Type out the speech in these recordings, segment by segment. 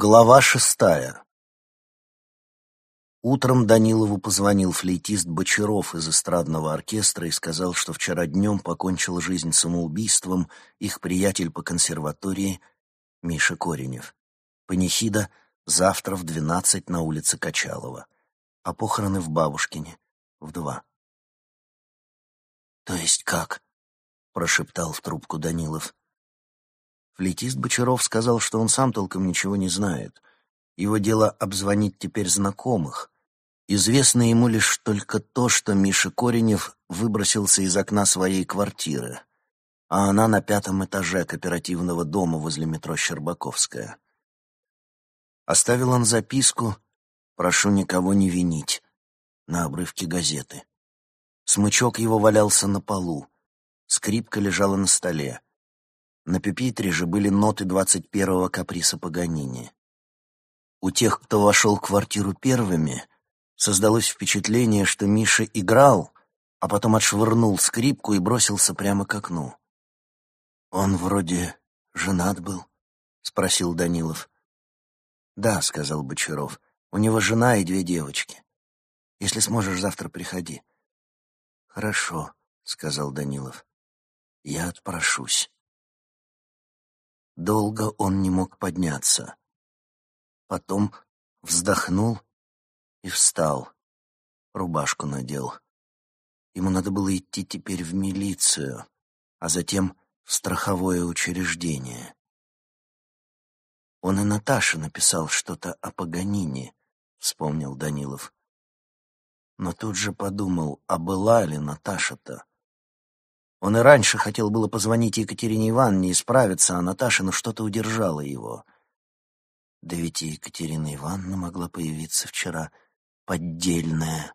Глава шестая Утром Данилову позвонил флейтист Бочаров из эстрадного оркестра и сказал, что вчера днем покончил жизнь самоубийством их приятель по консерватории Миша Коренев. Панихида завтра в двенадцать на улице Качалова, а похороны в Бабушкине в два. «То есть как?» — прошептал в трубку Данилов. Флейтист Бочаров сказал, что он сам толком ничего не знает. Его дело обзвонить теперь знакомых. Известно ему лишь только то, что Миша Коренев выбросился из окна своей квартиры, а она на пятом этаже кооперативного дома возле метро Щербаковская. Оставил он записку «Прошу никого не винить» на обрывке газеты. Смычок его валялся на полу, скрипка лежала на столе. На пюпитре же были ноты двадцать первого каприса Паганини. У тех, кто вошел в квартиру первыми, создалось впечатление, что Миша играл, а потом отшвырнул скрипку и бросился прямо к окну. «Он вроде женат был?» — спросил Данилов. «Да», — сказал Бочаров, — «у него жена и две девочки. Если сможешь, завтра приходи». «Хорошо», — сказал Данилов. «Я отпрошусь». Долго он не мог подняться. Потом вздохнул и встал. Рубашку надел. Ему надо было идти теперь в милицию, а затем в страховое учреждение. Он и Наташе написал что-то о Паганине, вспомнил Данилов. Но тут же подумал, а была ли Наташа-то? Он и раньше хотел было позвонить Екатерине Ивановне и справиться, а Наташа, ну что-то удержало его. Да ведь и Екатерина Ивановна могла появиться вчера поддельная.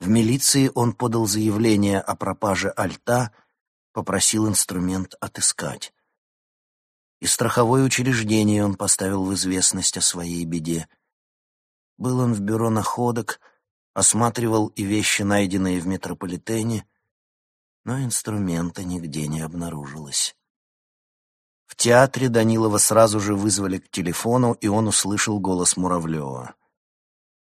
В милиции он подал заявление о пропаже альта, попросил инструмент отыскать. И страховое учреждение он поставил в известность о своей беде. Был он в бюро находок, осматривал и вещи, найденные в метрополитене, но инструмента нигде не обнаружилось. В театре Данилова сразу же вызвали к телефону, и он услышал голос Муравлева.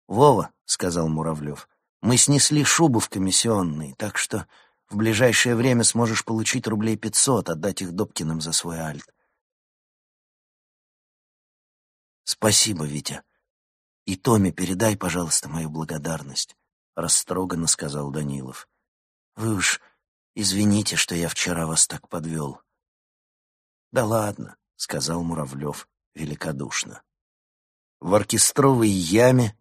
«Вова», — сказал Муравлев, — «мы снесли шубу в комиссионный, так что в ближайшее время сможешь получить рублей пятьсот, отдать их Добкиным за свой альт». «Спасибо, Витя. И Томе передай, пожалуйста, мою благодарность», — растроганно сказал Данилов. «Вы уж Извините, что я вчера вас так подвел. Да ладно, сказал Муравлев великодушно. В оркестровой яме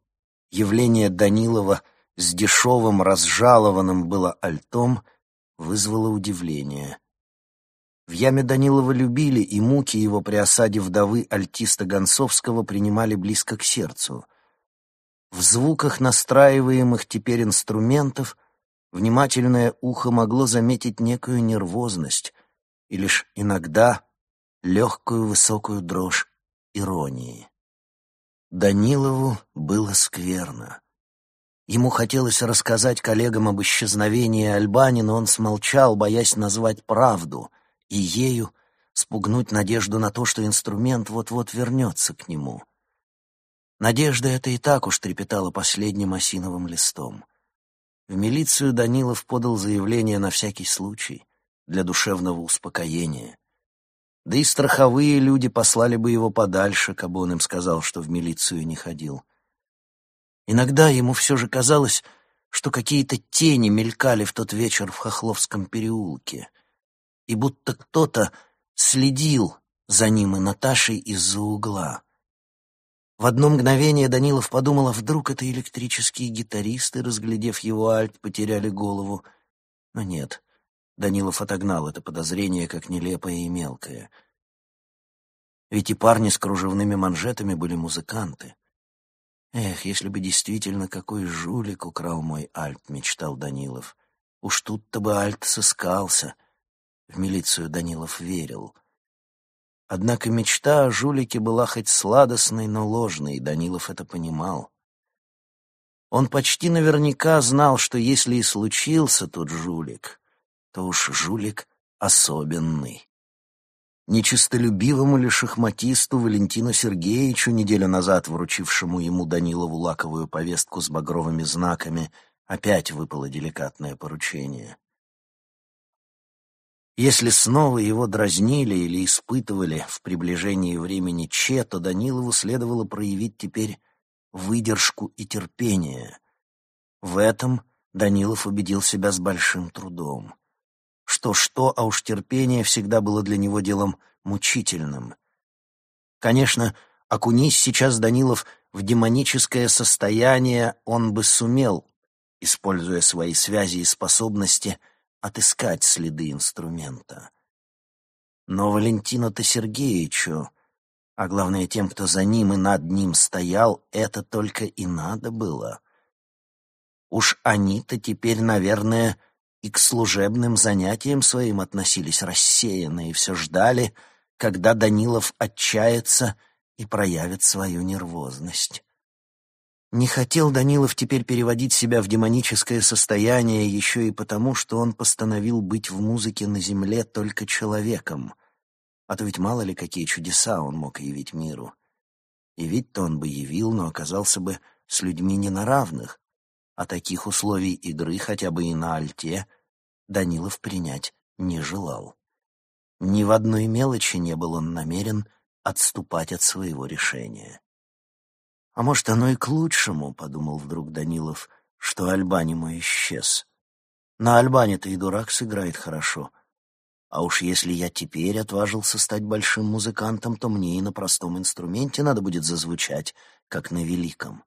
явление Данилова с дешевым разжалованным было альтом вызвало удивление. В яме Данилова любили, и муки его при осаде вдовы альтиста Гонцовского принимали близко к сердцу. В звуках настраиваемых теперь инструментов Внимательное ухо могло заметить некую нервозность и лишь иногда легкую высокую дрожь иронии. Данилову было скверно. Ему хотелось рассказать коллегам об исчезновении Альбани, но он смолчал, боясь назвать правду, и ею спугнуть надежду на то, что инструмент вот-вот вернется к нему. Надежда эта и так уж трепетала последним осиновым листом. В милицию Данилов подал заявление на всякий случай, для душевного успокоения. Да и страховые люди послали бы его подальше, кабы он им сказал, что в милицию не ходил. Иногда ему все же казалось, что какие-то тени мелькали в тот вечер в Хохловском переулке, и будто кто-то следил за ним и Наташей из-за угла. В одно мгновение Данилов подумал, а вдруг это электрические гитаристы, разглядев его альт, потеряли голову. Но нет, Данилов отогнал это подозрение как нелепое и мелкое. Ведь и парни с кружевными манжетами были музыканты. Эх, если бы действительно какой жулик украл мой альт, мечтал Данилов. Уж тут-то бы альт сыскался. В милицию Данилов верил. Однако мечта о жулике была хоть сладостной, но ложной, и Данилов это понимал. Он почти наверняка знал, что если и случился тот жулик, то уж жулик особенный. нечистолюбивому ли шахматисту Валентину Сергеевичу, неделю назад вручившему ему Данилову лаковую повестку с багровыми знаками, опять выпало деликатное поручение. Если снова его дразнили или испытывали в приближении времени Че, то Данилову следовало проявить теперь выдержку и терпение. В этом Данилов убедил себя с большим трудом. Что-что, а уж терпение всегда было для него делом мучительным. Конечно, окунись сейчас Данилов в демоническое состояние, он бы сумел, используя свои связи и способности, отыскать следы инструмента. Но Валентину-то Сергеевичу, а главное тем, кто за ним и над ним стоял, это только и надо было. Уж они-то теперь, наверное, и к служебным занятиям своим относились рассеянно и все ждали, когда Данилов отчается и проявит свою нервозность. Не хотел Данилов теперь переводить себя в демоническое состояние еще и потому, что он постановил быть в музыке на земле только человеком. А то ведь мало ли какие чудеса он мог явить миру. И ведь-то он бы явил, но оказался бы с людьми не на равных, а таких условий игры хотя бы и на альте Данилов принять не желал. Ни в одной мелочи не был он намерен отступать от своего решения. «А может, оно и к лучшему», — подумал вдруг Данилов, — «что Альбани мой исчез. На Альбане-то и дурак сыграет хорошо. А уж если я теперь отважился стать большим музыкантом, то мне и на простом инструменте надо будет зазвучать, как на великом».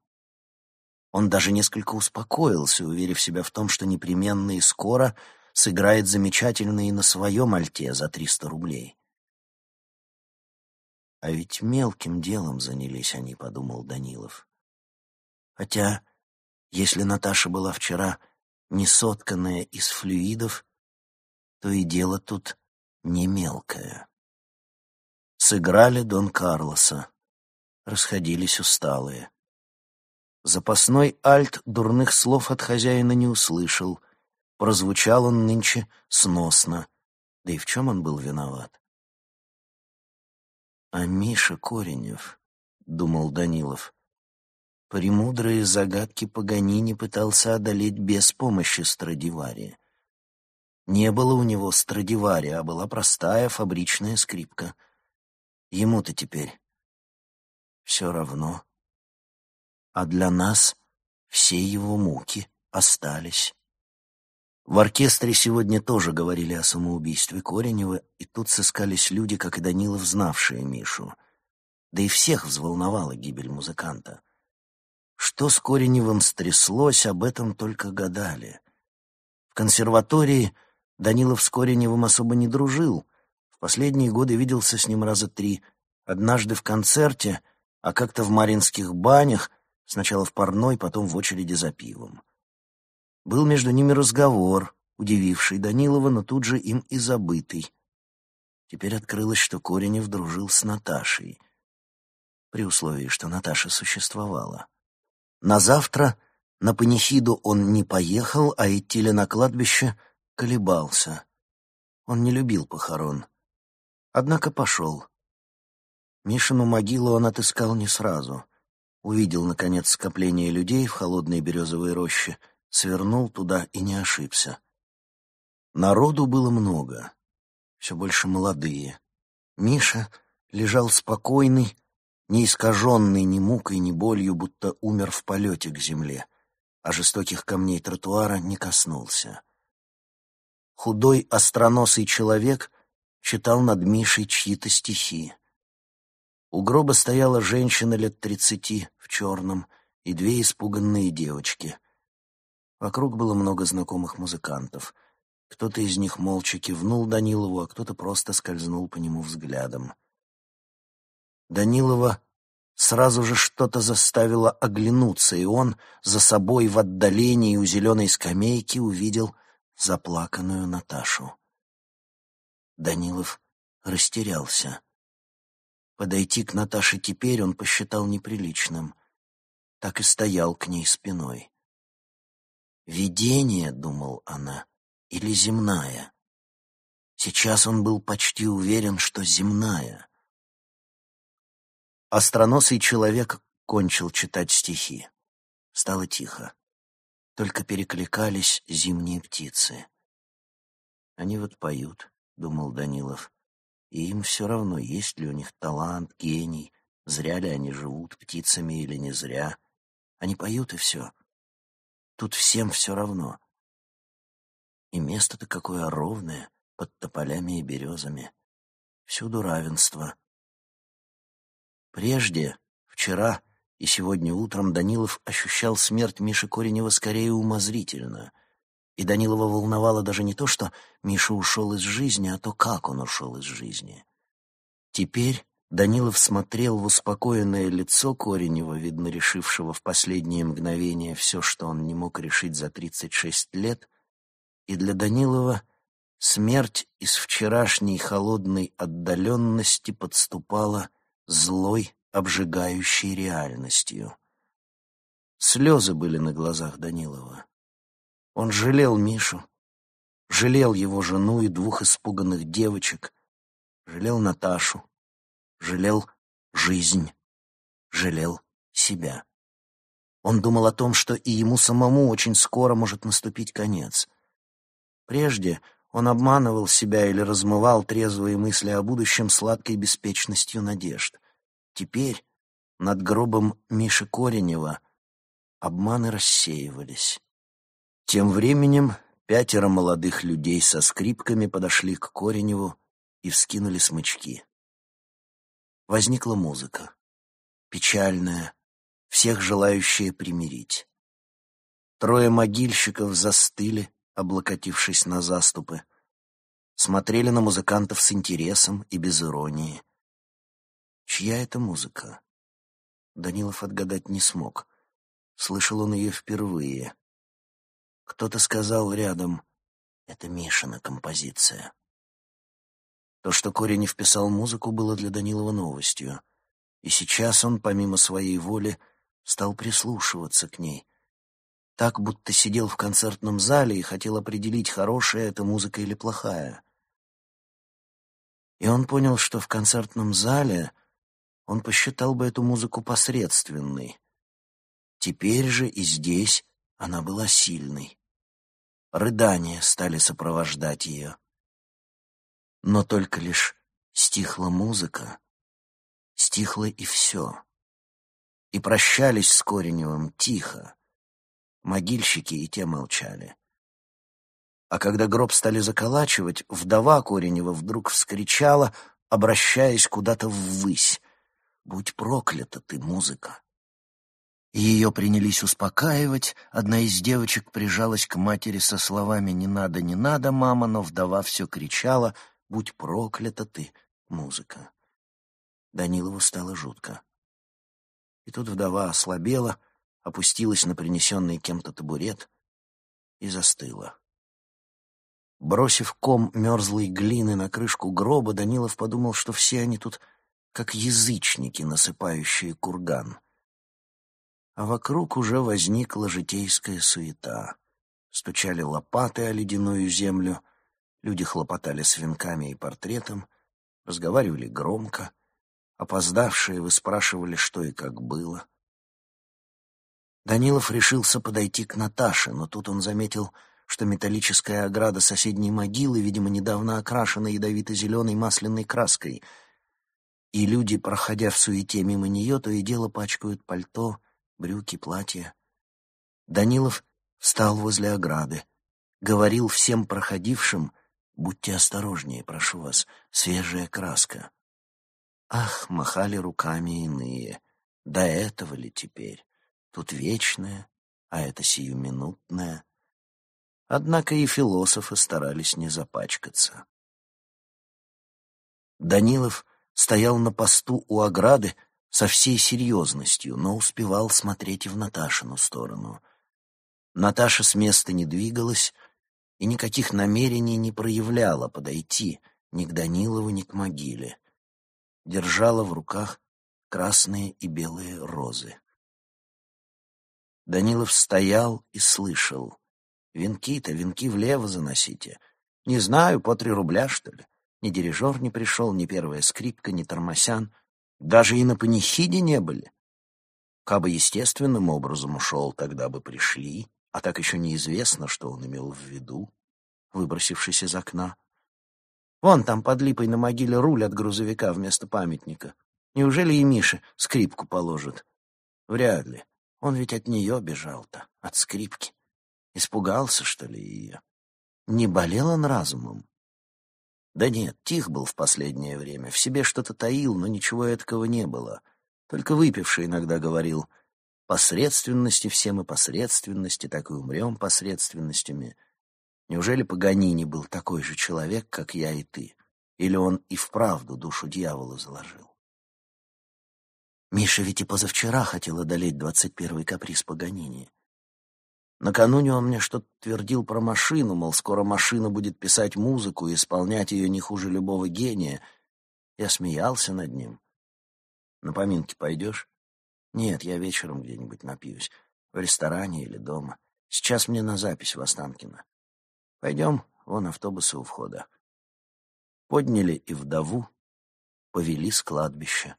Он даже несколько успокоился, уверив себя в том, что непременно и скоро сыграет замечательно и на своем альте за триста рублей. А ведь мелким делом занялись они, подумал Данилов. Хотя, если Наташа была вчера не сотканная из флюидов, то и дело тут не мелкое. Сыграли Дон Карлоса, расходились усталые. Запасной альт дурных слов от хозяина не услышал. Прозвучал он нынче сносно. Да и в чем он был виноват? «А Миша Коренев», — думал Данилов, — «премудрые загадки Паганини пытался одолеть без помощи Страдивари. Не было у него Страдивари, а была простая фабричная скрипка. Ему-то теперь все равно» а для нас все его муки остались. В оркестре сегодня тоже говорили о самоубийстве Коренева, и тут сыскались люди, как и Данилов, знавшие Мишу. Да и всех взволновала гибель музыканта. Что с Кореневым стряслось, об этом только гадали. В консерватории Данилов с Кореневым особо не дружил. В последние годы виделся с ним раза три. Однажды в концерте, а как-то в Маринских банях, Сначала в парной, потом в очереди за пивом. Был между ними разговор, удививший Данилова, но тут же им и забытый. Теперь открылось, что Коренев дружил с Наташей, при условии, что Наташа существовала. На завтра на панихиду он не поехал, а идти ли на кладбище колебался. Он не любил похорон. Однако пошел. Мишину могилу он отыскал не сразу — увидел, наконец, скопление людей в холодной березовой роще, свернул туда и не ошибся. Народу было много, все больше молодые. Миша лежал спокойный, не искаженный ни мукой, ни болью, будто умер в полете к земле, а жестоких камней тротуара не коснулся. Худой, остроносый человек читал над Мишей чьи-то стихи. У гроба стояла женщина лет тридцати в черном и две испуганные девочки. Вокруг было много знакомых музыкантов. Кто-то из них молча кивнул Данилову, а кто-то просто скользнул по нему взглядом. Данилова сразу же что-то заставило оглянуться, и он за собой в отдалении у зеленой скамейки увидел заплаканную Наташу. Данилов растерялся. Подойти к Наташе теперь он посчитал неприличным. Так и стоял к ней спиной. «Видение», — думал она, — «или земная?» Сейчас он был почти уверен, что земная. Остроносый человек кончил читать стихи. Стало тихо. Только перекликались зимние птицы. «Они вот поют», — думал Данилов. «И им все равно, есть ли у них талант, гений, зря ли они живут птицами или не зря. Они поют, и все. Тут всем все равно. И место-то какое ровное, под тополями и березами. Всюду равенство. Прежде, вчера и сегодня утром Данилов ощущал смерть Миши Коренева скорее умозрительно. И Данилова волновало даже не то, что Миша ушел из жизни, а то, как он ушел из жизни. Теперь Данилов смотрел в успокоенное лицо Коренева, видно решившего в последние мгновения все, что он не мог решить за тридцать шесть лет, и для Данилова Смерть из вчерашней холодной отдаленности подступала злой, обжигающей реальностью. Слезы были на глазах Данилова. Он жалел Мишу, жалел его жену и двух испуганных девочек, жалел Наташу, жалел жизнь, жалел себя. Он думал о том, что и ему самому очень скоро может наступить конец. Прежде он обманывал себя или размывал трезвые мысли о будущем сладкой беспечностью надежд. Теперь над гробом Миши Коренева обманы рассеивались. Тем временем пятеро молодых людей со скрипками подошли к Кореневу и вскинули смычки. Возникла музыка, печальная, всех желающая примирить. Трое могильщиков застыли, облокотившись на заступы, смотрели на музыкантов с интересом и без иронии. Чья это музыка? Данилов отгадать не смог. Слышал он ее впервые. Кто-то сказал рядом «Это Мишина композиция». То, что Корень вписал музыку, было для Данилова новостью. И сейчас он, помимо своей воли, стал прислушиваться к ней, так, будто сидел в концертном зале и хотел определить, хорошая это музыка или плохая. И он понял, что в концертном зале он посчитал бы эту музыку посредственной. Теперь же и здесь она была сильной. Рыдания стали сопровождать ее. Но только лишь стихла музыка, стихло и все. И прощались с Кореневым тихо, Могильщики и те молчали. А когда гроб стали заколачивать, вдова Коренева вдруг вскричала, обращаясь куда-то ввысь. «Будь проклята ты, музыка!» И ее принялись успокаивать. Одна из девочек прижалась к матери со словами «Не надо, не надо, мама», но вдова все кричала «Будь проклята ты, музыка!» Данилову стало жутко. И тут вдова ослабела, опустилась на принесенный кем-то табурет и застыла. Бросив ком мерзлой глины на крышку гроба, Данилов подумал, что все они тут как язычники, насыпающие курган. А вокруг уже возникла житейская суета. Стучали лопаты о ледяную землю, люди хлопотали с венками и портретом, разговаривали громко, опоздавшие выспрашивали, что и как было — Данилов решился подойти к Наташе, но тут он заметил, что металлическая ограда соседней могилы, видимо, недавно окрашена ядовито-зеленой масляной краской, и люди, проходя в суете мимо нее, то и дело пачкают пальто, брюки, платья. Данилов встал возле ограды, говорил всем проходившим, «Будьте осторожнее, прошу вас, свежая краска». Ах, махали руками иные, до этого ли теперь? Тут вечное, а это сиюминутное. Однако и философы старались не запачкаться. Данилов стоял на посту у ограды со всей серьезностью, но успевал смотреть и в Наташину сторону. Наташа с места не двигалась и никаких намерений не проявляла подойти ни к Данилову, ни к могиле. Держала в руках красные и белые розы. Данилов стоял и слышал. «Венки-то, венки влево заносите. Не знаю, по три рубля, что ли. Ни дирижер не пришел, ни первая скрипка, ни тормосян. Даже и на панихиде не были. Кабы естественным образом ушел, тогда бы пришли, а так еще неизвестно, что он имел в виду, выбросившись из окна. Вон там под липой на могиле руль от грузовика вместо памятника. Неужели и Мише скрипку положат? Вряд ли. Он ведь от нее бежал-то, от скрипки. Испугался, что ли, ее? Не болел он разумом? Да нет, тих был в последнее время, в себе что-то таил, но ничего этого не было. Только выпивший иногда говорил, посредственности все мы посредственности, так и умрем посредственностями. Неужели Паганини был такой же человек, как я и ты? Или он и вправду душу дьявола заложил? Миша ведь и позавчера хотел одолеть двадцать первый каприз Паганини. Накануне он мне что-то твердил про машину, мол, скоро машина будет писать музыку и исполнять ее не хуже любого гения. Я смеялся над ним. На поминки пойдешь? Нет, я вечером где-нибудь напьюсь. В ресторане или дома. Сейчас мне на запись в Останкино. Пойдем, вон автобусы у входа. Подняли и вдову, повели с кладбища.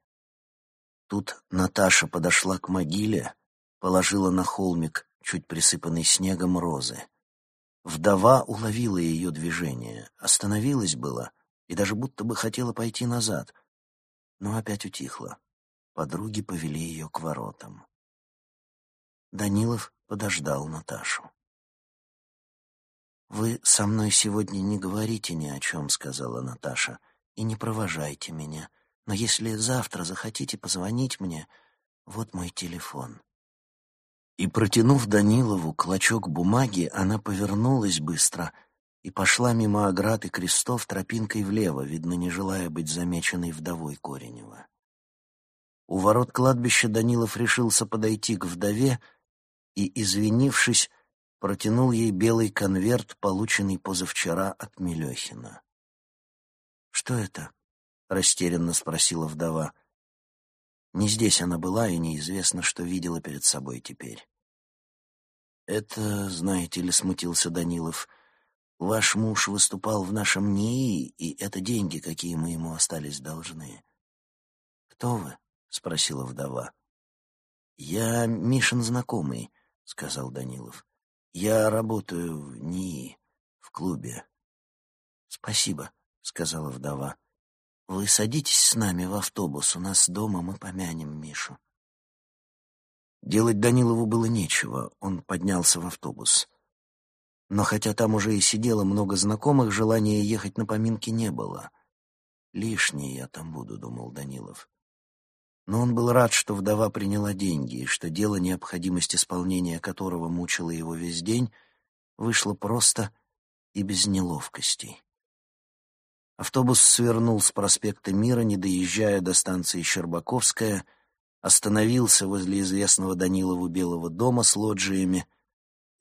Тут Наташа подошла к могиле, положила на холмик чуть присыпанный снегом розы. Вдова уловила ее движение, остановилась было и даже будто бы хотела пойти назад, но опять утихла. Подруги повели ее к воротам. Данилов подождал Наташу. «Вы со мной сегодня не говорите ни о чем», — сказала Наташа, — «и не провожайте меня. Но если завтра захотите позвонить мне, вот мой телефон». И, протянув Данилову клочок бумаги, она повернулась быстро и пошла мимо оград и крестов тропинкой влево, видно, не желая быть замеченной вдовой Коренева. У ворот кладбища Данилов решился подойти к вдове и, извинившись, протянул ей белый конверт, полученный позавчера от Мелехина. «Что это?» — растерянно спросила вдова. Не здесь она была, и неизвестно, что видела перед собой теперь. «Это, знаете ли, — смутился Данилов, — ваш муж выступал в нашем НИИ, и это деньги, какие мы ему остались должны». «Кто вы?» — спросила вдова. «Я Мишин знакомый», — сказал Данилов. «Я работаю в НИИ, в клубе». «Спасибо», — сказала вдова. Вы садитесь с нами в автобус, у нас дома мы помянем Мишу. Делать Данилову было нечего, он поднялся в автобус. Но хотя там уже и сидело много знакомых, желания ехать на поминки не было. «Лишний я там буду», — думал Данилов. Но он был рад, что вдова приняла деньги, и что дело, необходимость исполнения которого мучило его весь день, вышло просто и без неловкостей. Автобус свернул с проспекта Мира, не доезжая до станции Щербаковская, остановился возле известного Данилову Белого дома с лоджиями,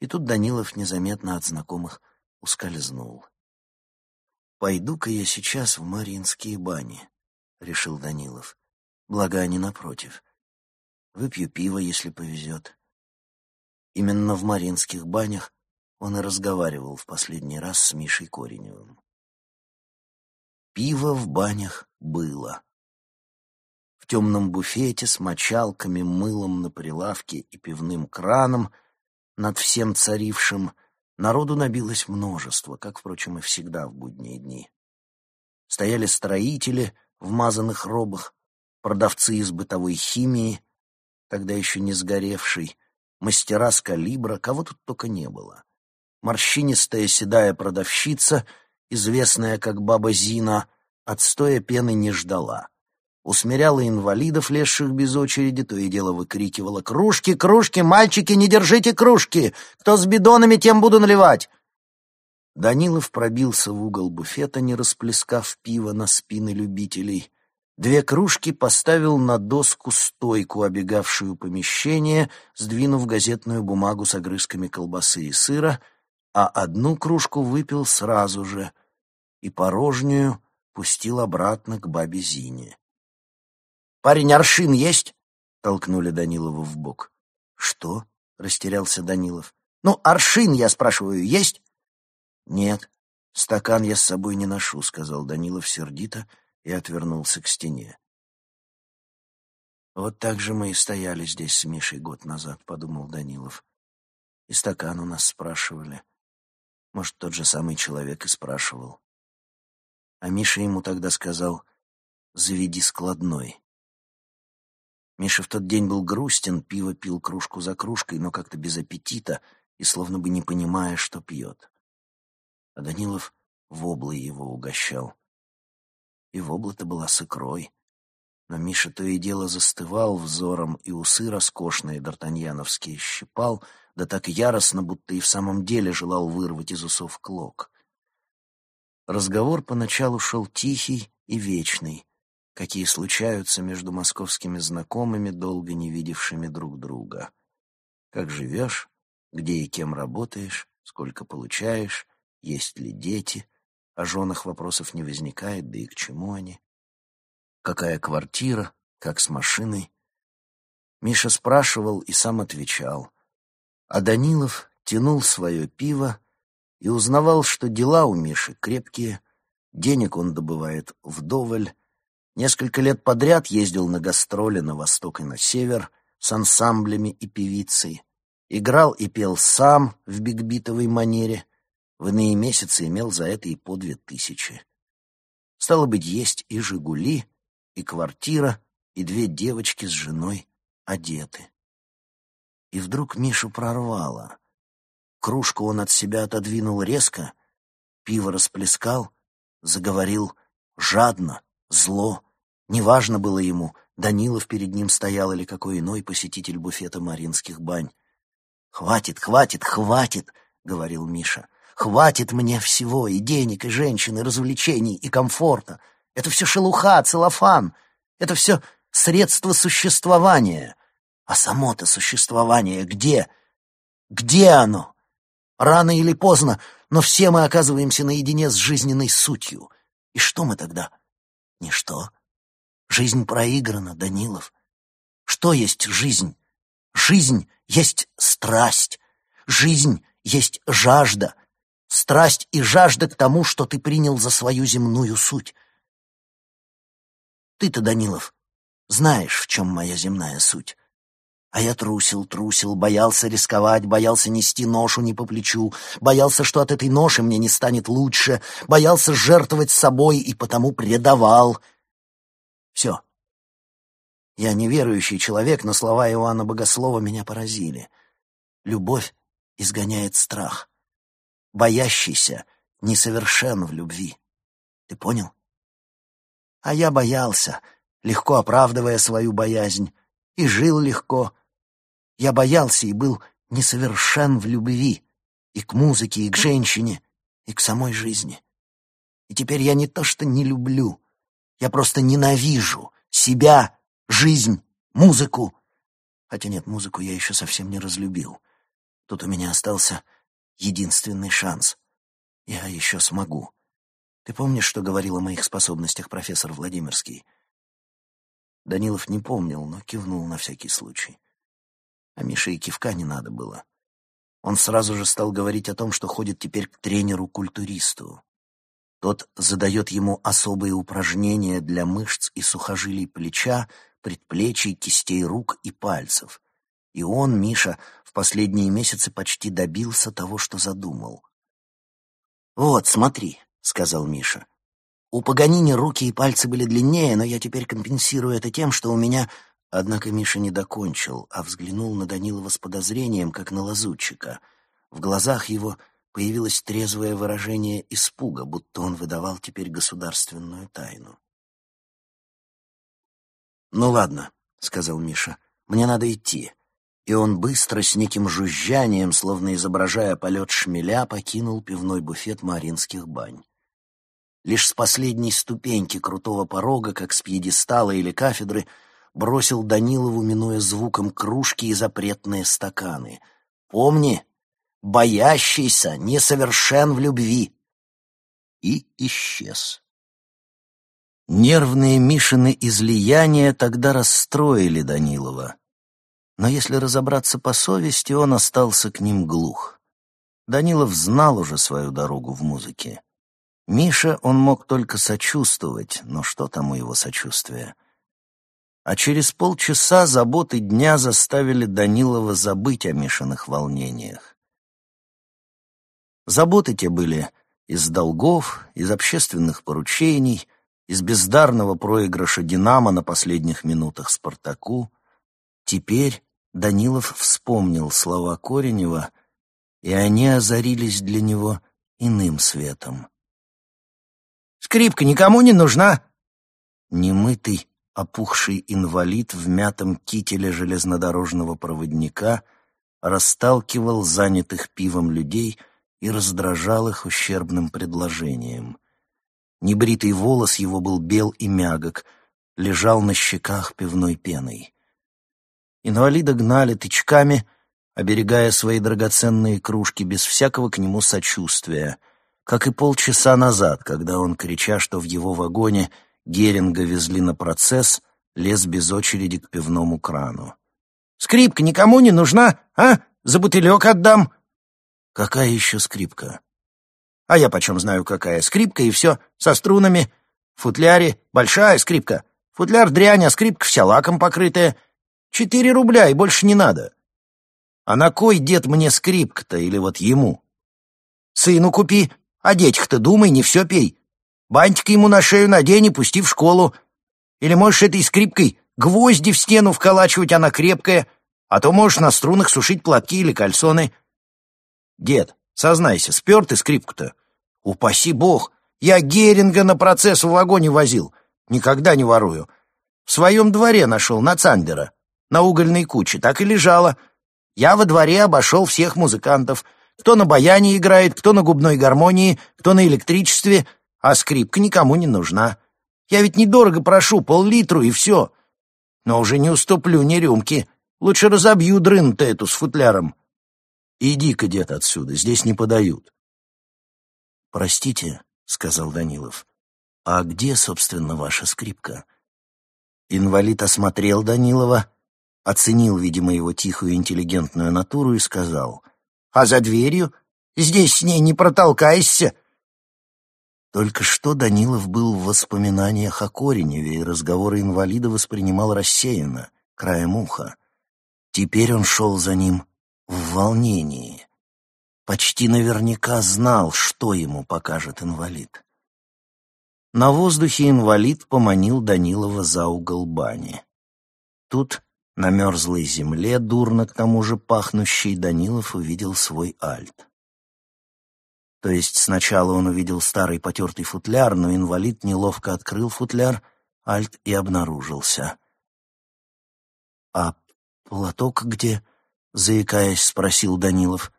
и тут Данилов незаметно от знакомых ускользнул. «Пойду-ка я сейчас в Маринские бани», — решил Данилов. «Благо они напротив. Выпью пиво, если повезет». Именно в Маринских банях он и разговаривал в последний раз с Мишей Кореневым. Пиво в банях было. В темном буфете с мочалками, мылом на прилавке и пивным краном над всем царившим народу набилось множество, как, впрочем, и всегда в будние дни. Стояли строители в мазанных робах, продавцы из бытовой химии, тогда еще не сгоревшей, мастера с калибра, кого тут только не было. Морщинистая седая продавщица — известная как Баба Зина, отстоя пены не ждала. Усмиряла инвалидов, лезших без очереди, то и дело выкрикивала «Кружки, кружки, мальчики, не держите кружки! Кто с бидонами, тем буду наливать!» Данилов пробился в угол буфета, не расплескав пиво на спины любителей. Две кружки поставил на доску стойку, обегавшую помещение, сдвинув газетную бумагу с огрызками колбасы и сыра — а одну кружку выпил сразу же и порожнюю пустил обратно к бабе Зине. «Парень, аршин есть?» — толкнули Данилова в бок. «Что?» — растерялся Данилов. «Ну, аршин, я спрашиваю, есть?» «Нет», — «Стакан я с собой не ношу», — сказал Данилов сердито и отвернулся к стене. «Вот так же мы и стояли здесь с Мишей год назад», — подумал Данилов. «И стакан у нас спрашивали. Может, тот же самый человек и спрашивал. А Миша ему тогда сказал «Заведи складной». Миша в тот день был грустен, пиво пил кружку за кружкой, но как-то без аппетита и словно бы не понимая, что пьет. А Данилов воблы его угощал. И вобла-то была с икрой. Но Миша то и дело застывал взором, и усы роскошные д'Артаньяновские щипал, да так яростно, будто и в самом деле желал вырвать из усов клок. Разговор поначалу шел тихий и вечный, какие случаются между московскими знакомыми, долго не видевшими друг друга. Как живешь, где и кем работаешь, сколько получаешь, есть ли дети, о женах вопросов не возникает, да и к чему они. Какая квартира, как с машиной. Миша спрашивал и сам отвечал. А Данилов тянул свое пиво, и узнавал, что дела у Миши крепкие, денег он добывает вдоволь, несколько лет подряд ездил на гастроли на восток и на север с ансамблями и певицей, играл и пел сам в бигбитовой манере, в иные месяцы имел за это и по две тысячи. Стало быть, есть и «Жигули», и квартира, и две девочки с женой одеты. И вдруг Мишу прорвало. Кружку он от себя отодвинул резко, пиво расплескал, заговорил жадно, зло. Неважно было ему, Данилов перед ним стоял или какой иной посетитель буфета Маринских бань. «Хватит, хватит, хватит!» — говорил Миша. «Хватит мне всего, и денег, и женщин, и развлечений, и комфорта. Это все шелуха, целлофан. Это все средство существования. А само-то существование где? Где оно?» Рано или поздно, но все мы оказываемся наедине с жизненной сутью. И что мы тогда? Ничто. Жизнь проиграна, Данилов. Что есть жизнь? Жизнь есть страсть. Жизнь есть жажда. Страсть и жажда к тому, что ты принял за свою земную суть. Ты-то, Данилов, знаешь, в чем моя земная суть. А я трусил, трусил, боялся рисковать, боялся нести ношу не по плечу, боялся, что от этой ноши мне не станет лучше, боялся жертвовать собой и потому предавал. Все. Я неверующий человек, но слова Иоанна Богослова меня поразили. Любовь изгоняет страх. Боящийся несовершен в любви. Ты понял? А я боялся, легко оправдывая свою боязнь, и жил легко, я боялся и был несовершен в любви и к музыке, и к женщине, и к самой жизни. И теперь я не то что не люблю, я просто ненавижу себя, жизнь, музыку. Хотя нет, музыку я еще совсем не разлюбил. Тут у меня остался единственный шанс. Я еще смогу. Ты помнишь, что говорил о моих способностях профессор Владимирский? Данилов не помнил, но кивнул на всякий случай. А Мише и кивка не надо было. Он сразу же стал говорить о том, что ходит теперь к тренеру-культуристу. Тот задает ему особые упражнения для мышц и сухожилий плеча, предплечий, кистей рук и пальцев. И он, Миша, в последние месяцы почти добился того, что задумал. «Вот, смотри», — сказал Миша. «У Паганини руки и пальцы были длиннее, но я теперь компенсирую это тем, что у меня Однако Миша не докончил, а взглянул на Данилова с подозрением, как на лазутчика. В глазах его появилось трезвое выражение испуга, будто он выдавал теперь государственную тайну. «Ну ладно», — сказал Миша, — «мне надо идти». И он быстро, с неким жужжанием, словно изображая полет шмеля, покинул пивной буфет Маринских бань. Лишь с последней ступеньки крутого порога, как с пьедестала или кафедры, бросил Данилову, минуя звуком кружки и запретные стаканы. «Помни, боящийся несовершен в любви!» И исчез. Нервные Мишины излияния тогда расстроили Данилова. Но если разобраться по совести, он остался к ним глух. Данилов знал уже свою дорогу в музыке. Миша он мог только сочувствовать, но что там у его сочувствия? А через полчаса заботы дня заставили Данилова забыть о Мишиных волнениях. Заботы те были из долгов, из общественных поручений, из бездарного проигрыша «Динамо» на последних минутах «Спартаку». Теперь Данилов вспомнил слова Коренева, и они озарились для него иным светом. «Скрипка никому не нужна!» Немытый, опухший инвалид в мятом кителе железнодорожного проводника расталкивал занятых пивом людей и раздражал их ущербным предложением. Небритый волос его был бел и мягок, лежал на щеках пивной пеной. Инвалида гнали тычками, оберегая свои драгоценные кружки без всякого к нему сочувствия, как и полчаса назад, когда он, крича, что в его вагоне Геринга везли на процесс, лез без очереди к пивному крану. «Скрипка никому не нужна, а? За бутылек отдам!» «Какая еще скрипка?» «А я почем знаю, какая скрипка, и все, со струнами. Футляре большая скрипка. Футляр дрянь, а скрипка вся лаком покрытая. Четыре рубля и больше не надо. А на кой, дед, мне скрипка-то или вот ему? Сыну купи, а детях-то думай, не все пей. Бантик ему на шею надень и пусти в школу. Или можешь этой скрипкой гвозди в стену вколачивать, она крепкая, а то можешь на струнах сушить платки или кальсоны. Дед, сознайся, спер ты скрипку-то? Упаси бог, я Геринга на процесс в вагоне возил. Никогда не ворую. В своем дворе нашел, на Цандера на угольной куче, так и лежала. Я во дворе обошел всех музыкантов. Кто на баяне играет, кто на губной гармонии, кто на электричестве, а скрипка никому не нужна. Я ведь недорого прошу, пол-литру и все. Но уже не уступлю ни рюмки. Лучше разобью дрын-то эту с футляром. Иди-ка, дед, отсюда, здесь не подают. Простите, — сказал Данилов, — а где, собственно, ваша скрипка? Инвалид осмотрел Данилова, оценил, видимо, его тихую интеллигентную натуру и сказал, «А за дверью? Здесь с ней не протолкайся!» Только что Данилов был в воспоминаниях о Кореневе, и разговоры инвалида воспринимал рассеянно, краем уха. Теперь он шел за ним в волнении. Почти наверняка знал, что ему покажет инвалид. На воздухе инвалид поманил Данилова за угол бани. Тут на мерзлой земле, дурно к тому же пахнущий, Данилов увидел свой альт. То есть сначала он увидел старый потертый футляр, но инвалид неловко открыл футляр, альт и обнаружился. «А платок где?» — заикаясь, спросил Данилов.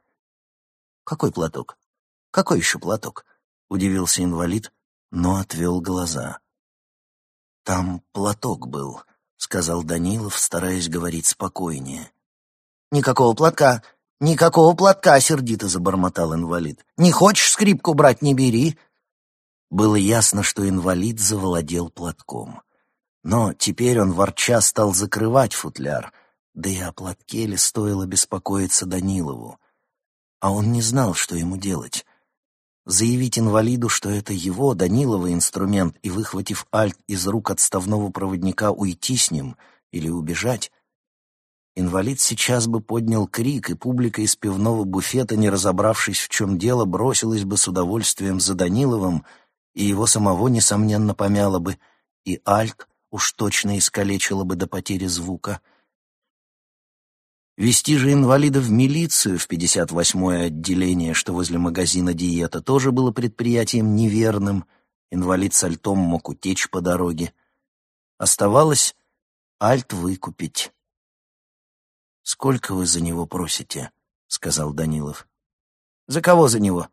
«Какой платок? Какой еще платок?» — удивился инвалид, но отвел глаза. «Там платок был», — сказал Данилов, стараясь говорить спокойнее. «Никакого платка, никакого платка!» — сердито забормотал инвалид. «Не хочешь скрипку брать, не бери!» Было ясно, что инвалид завладел платком. Но теперь он ворча стал закрывать футляр, да и о платке ли стоило беспокоиться Данилову. А он не знал, что ему делать заявить инвалиду, что это его, Данилова, инструмент, и, выхватив альт из рук отставного проводника, уйти с ним или убежать, инвалид сейчас бы поднял крик, и публика из пивного буфета, не разобравшись, в чем дело, бросилась бы с удовольствием за Даниловым, и его самого, несомненно, помяло бы, и альт уж точно искалечило бы до потери звука — Вести же инвалида в милицию в 58-е отделение, что возле магазина «Диета», тоже было предприятием неверным. Инвалид с альтом мог утечь по дороге. Оставалось альт выкупить. «Сколько вы за него просите?» — сказал Данилов. «За кого за него?»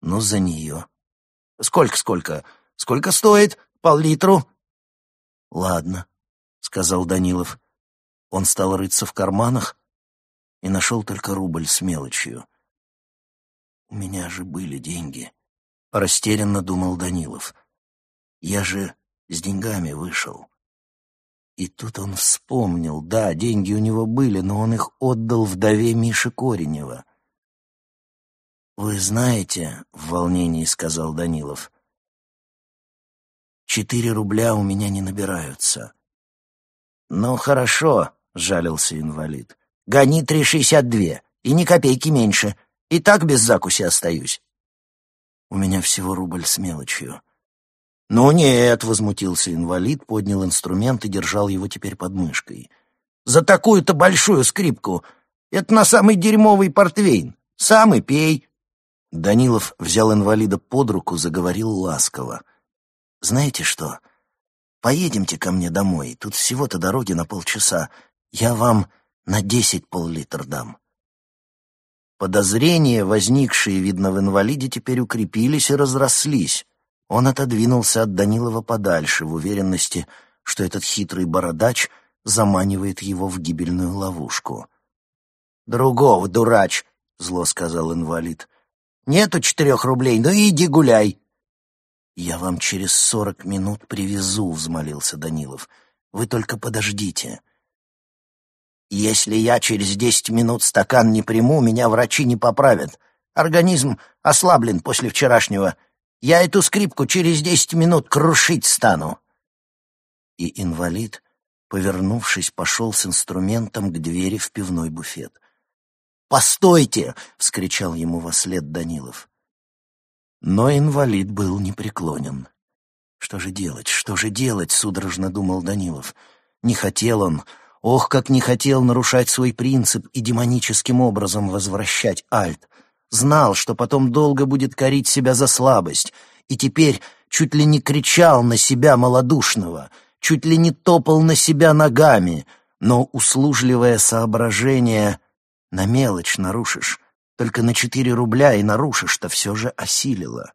«Ну, за нее». «Сколько-сколько? Сколько стоит? Пол-литру?» «Ладно», — сказал Данилов. Он стал рыться в карманах, и нашел только рубль с мелочью. «У меня же были деньги», — растерянно думал Данилов. «Я же с деньгами вышел». И тут он вспомнил, да, деньги у него были, но он их отдал вдове Миши Коренева. «Вы знаете», — в волнении сказал Данилов, Четыре рубля у меня не набираются. «Ну, хорошо», — жалился инвалид. «Гони три шестьдесят две, и ни копейки меньше. И так без закуси остаюсь». «У меня всего рубль с мелочью». «Ну нет», — возмутился инвалид, поднял инструмент и держал его теперь под мышкой. «За такую-то большую скрипку! Это на самый дерьмовый портвейн! Сам и пей!» Данилов взял инвалида под руку, заговорил ласково. «Знаете что? Поедемте ко мне домой. Тут всего-то дороги на полчаса. Я вам на десять пол-литр дам». Подозрения, возникшие, видно, в инвалиде, теперь укрепились и разрослись. Он отодвинулся от Данилова подальше, в уверенности, что этот хитрый бородач заманивает его в гибельную ловушку. «Другого, дурач!» — зло сказал инвалид. «Нету четырех рублей, ну иди гуляй!» «Я вам через сорок минут привезу», — взмолился Данилов. «Вы только подождите». «Если я через десять минут стакан не приму, меня врачи не поправят. Организм ослаблен после вчерашнего. Я эту скрипку через десять минут крушить стану». И инвалид, повернувшись, пошел с инструментом к двери в пивной буфет. «Постойте!» — вскричал ему во след Данилов. Но инвалид был непреклонен. «Что же делать, что же делать?» — судорожно думал Данилов. Не хотел он, ох, как не хотел нарушать свой принцип и демоническим образом возвращать Альт. Знал, что потом долго будет корить себя за слабость, и теперь чуть ли не кричал на себя малодушного, чуть ли не топал на себя ногами, но услужливое соображение «на мелочь нарушишь» Только на четыре рубля и нарушишь-то все же осилило.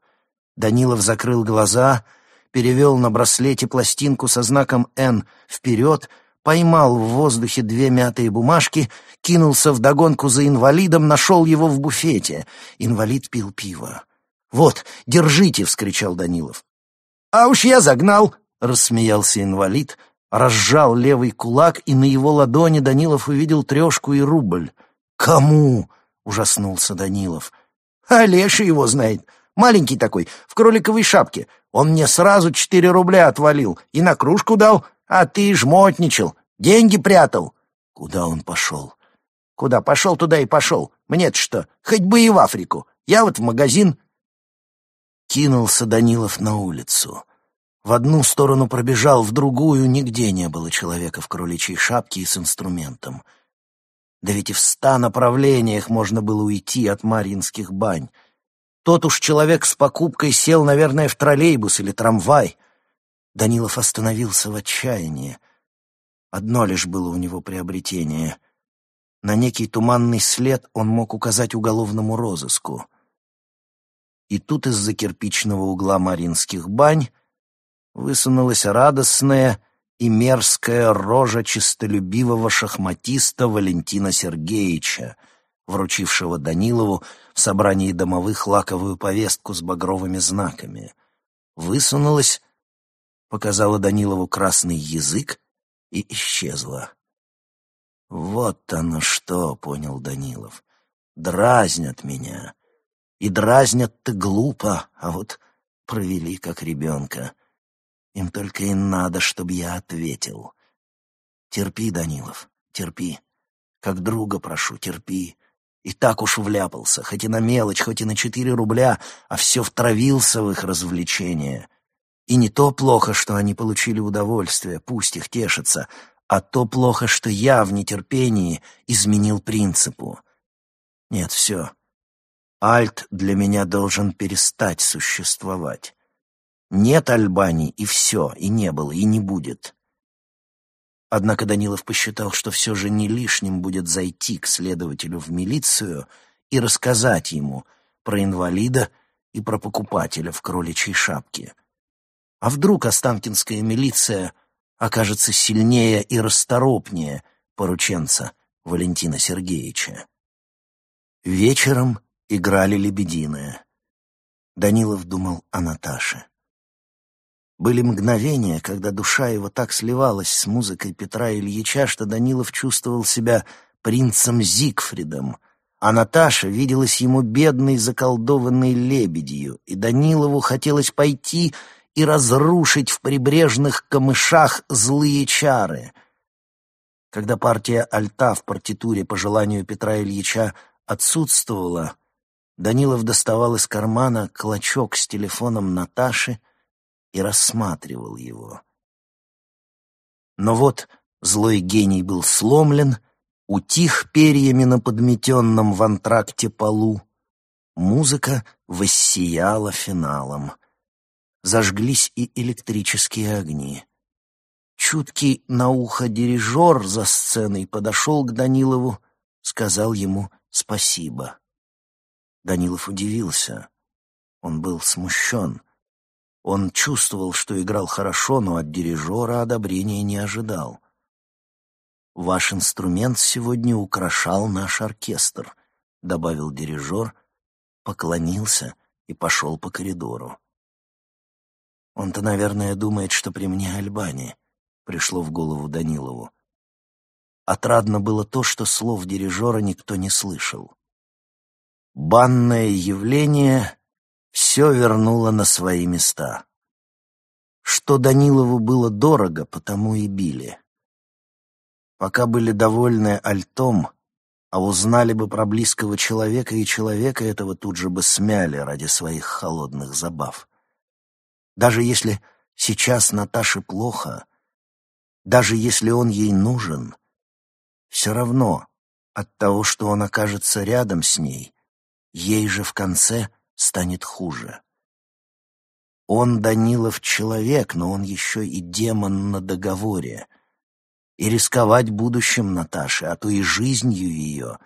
Данилов закрыл глаза, перевел на браслете пластинку со знаком «Н» вперед, поймал в воздухе две мятые бумажки, кинулся в догонку за инвалидом, нашел его в буфете. Инвалид пил пиво. «Вот, держите!» — вскричал Данилов. «А уж я загнал!» — рассмеялся инвалид, разжал левый кулак, и на его ладони Данилов увидел трешку и рубль. «Кому?» — ужаснулся Данилов. «А Леша его знает. Маленький такой, в кроликовой шапке. Он мне сразу четыре рубля отвалил и на кружку дал, а ты жмотничал, деньги прятал». «Куда он пошел?» «Куда пошел, туда и пошел. Мне-то что, хоть бы и в Африку. Я вот в магазин...» Кинулся Данилов на улицу. В одну сторону пробежал, в другую нигде не было человека в кроличьей шапке и с инструментом. Да ведь и в ста направлениях можно было уйти от Марьинских бань. Тот уж человек с покупкой сел, наверное, в троллейбус или трамвай. Данилов остановился в отчаянии. Одно лишь было у него приобретение. На некий туманный след он мог указать уголовному розыску. И тут из-за кирпичного угла Маринских бань высунулась радостная, и мерзкая рожа чистолюбивого шахматиста Валентина Сергеевича, вручившего Данилову в собрании домовых лаковую повестку с багровыми знаками. Высунулась, показала Данилову красный язык и исчезла. «Вот оно что!» — понял Данилов. «Дразнят меня. И дразнят-то глупо, а вот провели как ребенка». Им только и надо, чтобы я ответил. Терпи, Данилов, терпи. Как друга прошу, терпи. И так уж вляпался, хоть и на мелочь, хоть и на четыре рубля, а все втравился в их развлечения. И не то плохо, что они получили удовольствие, пусть их тешатся, а то плохо, что я в нетерпении изменил принципу. Нет, все. Альт для меня должен перестать существовать. Нет Альбани, и все, и не было, и не будет. Однако Данилов посчитал, что все же не лишним будет зайти к следователю в милицию и рассказать ему про инвалида и про покупателя в кроличьей шапке. А вдруг Останкинская милиция окажется сильнее и расторопнее порученца Валентина Сергеевича? Вечером играли «Лебединое». Данилов думал о Наташе. Были мгновения, когда душа его так сливалась с музыкой Петра Ильича, что Данилов чувствовал себя принцем Зигфридом, а Наташа виделась ему бедной заколдованной лебедью, и Данилову хотелось пойти и разрушить в прибрежных камышах злые чары. Когда партия альта в партитуре по желанию Петра Ильича отсутствовала, Данилов доставал из кармана клочок с телефоном Наташи и рассматривал его. Но вот злой гений был сломлен, утих перьями на подметенном в антракте полу. Музыка воссияла финалом — зажглись и электрические огни. Чуткий на ухо дирижер за сценой подошел к Данилову, сказал ему спасибо. Данилов удивился. Он был смущен. Он чувствовал, что играл хорошо, но от дирижера одобрения не ожидал. «Ваш инструмент сегодня украшал наш оркестр», — добавил дирижер, поклонился и пошел по коридору. Он-то, наверное, думает, что при мне Альбани, пришло в голову Данилову. Отрадно было то, что слов дирижера никто не слышал. Банное явление все вернуло на свои места. Что Данилову было дорого, потому и били. Пока были довольны альтом, а узнали бы про близкого человека, и человека этого тут же бы смяли ради своих холодных забав. Даже если сейчас Наташе плохо, даже если он ей нужен, все равно от того, что он окажется рядом с ней, ей же в конце станет хуже. Он, Данилов, человек, но он еще и демон на договоре. И рисковать будущим Наташи, а то и жизнью ее,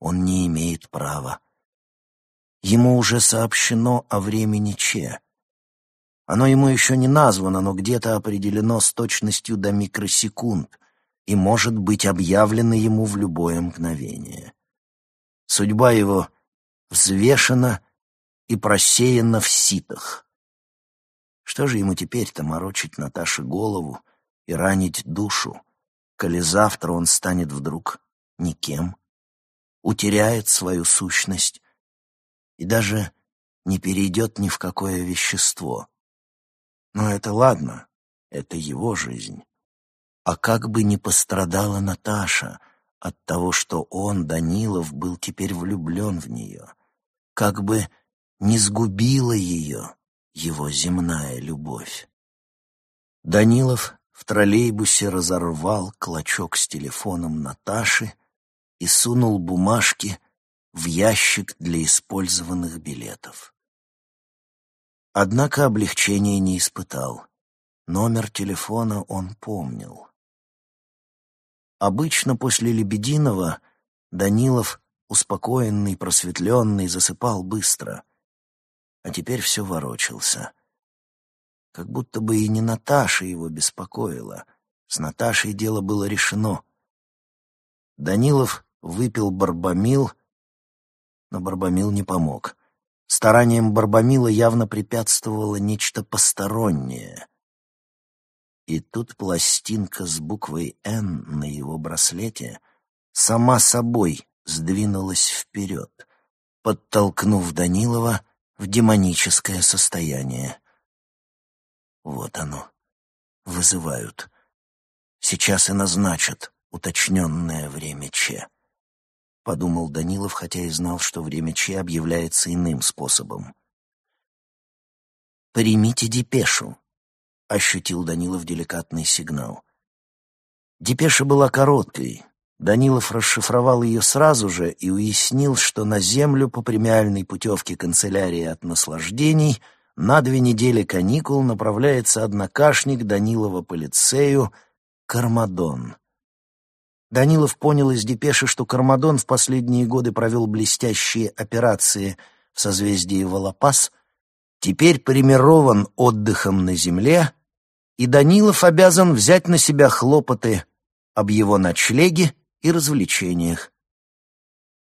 он не имеет права. Ему уже сообщено о времени Че. Оно ему еще не названо, но где-то определено с точностью до микросекунд и может быть объявлено ему в любое мгновение. Судьба его взвешена и просеяна в ситах. Что же ему теперь-то морочить Наташе голову и ранить душу, коли завтра он станет вдруг никем, утеряет свою сущность и даже не перейдет ни в какое вещество? Но это ладно, это его жизнь. А как бы ни пострадала Наташа от того, что он, Данилов, был теперь влюблен в нее, как бы не сгубила ее его земная любовь. Данилов в троллейбусе разорвал клочок с телефоном Наташи и сунул бумажки в ящик для использованных билетов. Однако облегчения не испытал. Номер телефона он помнил. Обычно после Лебединова Данилов, успокоенный, просветленный, засыпал быстро. А теперь все ворочался. Как будто бы и не Наташа его беспокоила. С Наташей дело было решено. Данилов выпил барбамил, но барбамил не помог. Стараниям Барбамила явно препятствовало нечто постороннее. И тут пластинка с буквой «Н» на его браслете сама собой сдвинулась вперед, подтолкнув Данилова в демоническое состояние. Вот оно. Вызывают. Сейчас и назначат уточненное время Че подумал Данилов, хотя и знал, что время Че объявляется иным способом. «Примите депешу», — ощутил Данилов деликатный сигнал. Депеша была короткой. Данилов расшифровал ее сразу же и уяснил, что на землю по премиальной путевке канцелярии от наслаждений на две недели каникул направляется однокашник Данилова по лицею Кармадон. Данилов понял из депеши, что Кармадон в последние годы провел блестящие операции в созвездии Волопас, теперь примирован отдыхом на земле, и Данилов обязан взять на себя хлопоты об его ночлеге и развлечениях.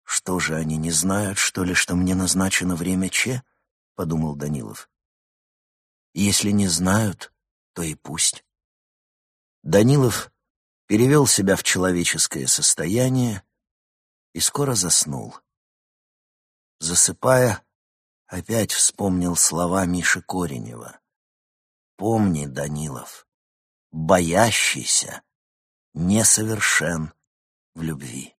«Что же, они не знают, что ли, что мне назначено время Че?» — подумал Данилов. «Если не знают, то и пусть». Данилов перевел себя в человеческое состояние и скоро заснул. Засыпая, опять вспомнил слова Миши Коренева. Помни, Данилов, боящийся несовершен в любви.